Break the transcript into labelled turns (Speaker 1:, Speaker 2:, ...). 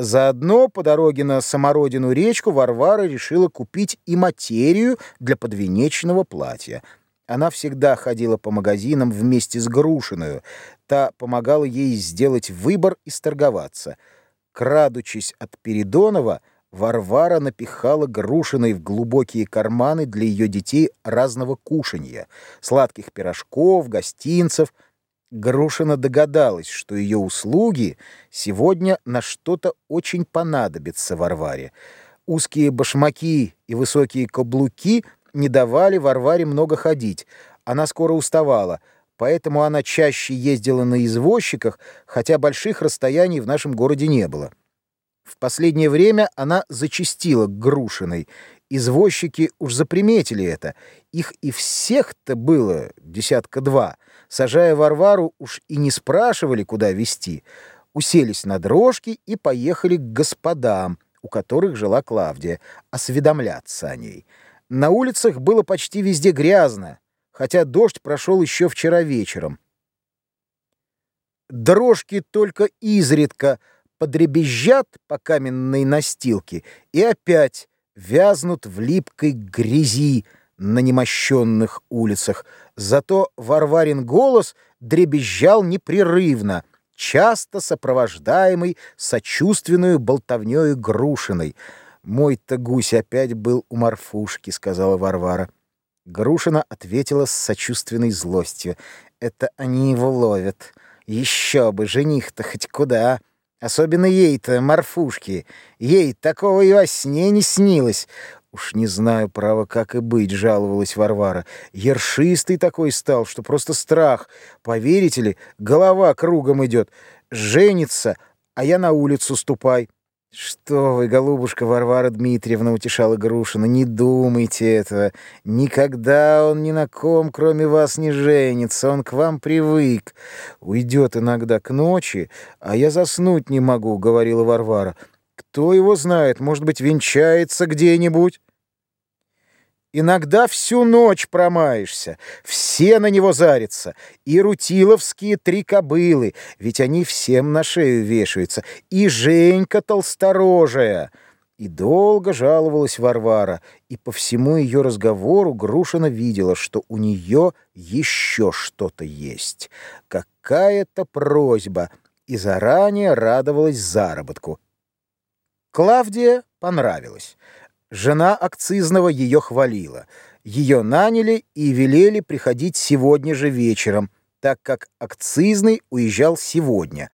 Speaker 1: Заодно по дороге на Самородину речку Варвара решила купить и материю для подвенечного платья. Она всегда ходила по магазинам вместе с Грушиную. Та помогала ей сделать выбор и сторговаться. Крадучись от Передонова, Варвара напихала Грушиной в глубокие карманы для ее детей разного кушанья, сладких пирожков, гостинцев — Грушина догадалась, что ее услуги сегодня на что-то очень понадобятся Варваре. Узкие башмаки и высокие каблуки не давали Варваре много ходить. Она скоро уставала, поэтому она чаще ездила на извозчиках, хотя больших расстояний в нашем городе не было. В последнее время она зачастила к Грушиной. Извозчики уж заприметили это. Их и всех-то было десятка два — Сажая Варвару, уж и не спрашивали, куда везти. Уселись на дрожки и поехали к господам, у которых жила Клавдия, осведомляться о ней. На улицах было почти везде грязно, хотя дождь прошел еще вчера вечером. Дрожки только изредка подребезжат по каменной настилке и опять вязнут в липкой грязи, на немощенных улицах. Зато Варварин голос дребезжал непрерывно, часто сопровождаемый сочувственную болтовнёю Грушиной. «Мой-то гусь опять был у Марфушки», — сказала Варвара. Грушина ответила с сочувственной злостью. «Это они его ловят. Еще бы, жених-то хоть куда. Особенно ей-то, Марфушке. Ей такого и во сне не снилось. «Уж не знаю, право, как и быть», — жаловалась Варвара. «Ершистый такой стал, что просто страх. Поверите ли, голова кругом идет. Женится, а я на улицу ступай». «Что вы, голубушка Варвара Дмитриевна, — утешала Грушина, — не думайте этого. Никогда он ни на ком, кроме вас, не женится. Он к вам привык. Уйдет иногда к ночи, а я заснуть не могу, — говорила Варвара. Кто его знает, может быть, венчается где-нибудь? Иногда всю ночь промаешься, все на него зарятся, и рутиловские три кобылы, ведь они всем на шею вешаются, и Женька толсторожая. И долго жаловалась Варвара, и по всему ее разговору Грушина видела, что у нее еще что-то есть, какая-то просьба, и заранее радовалась заработку. Клавдия понравилась. Жена акцизного ее хвалила. Ее наняли и велели приходить сегодня же вечером, так как акцизный уезжал сегодня.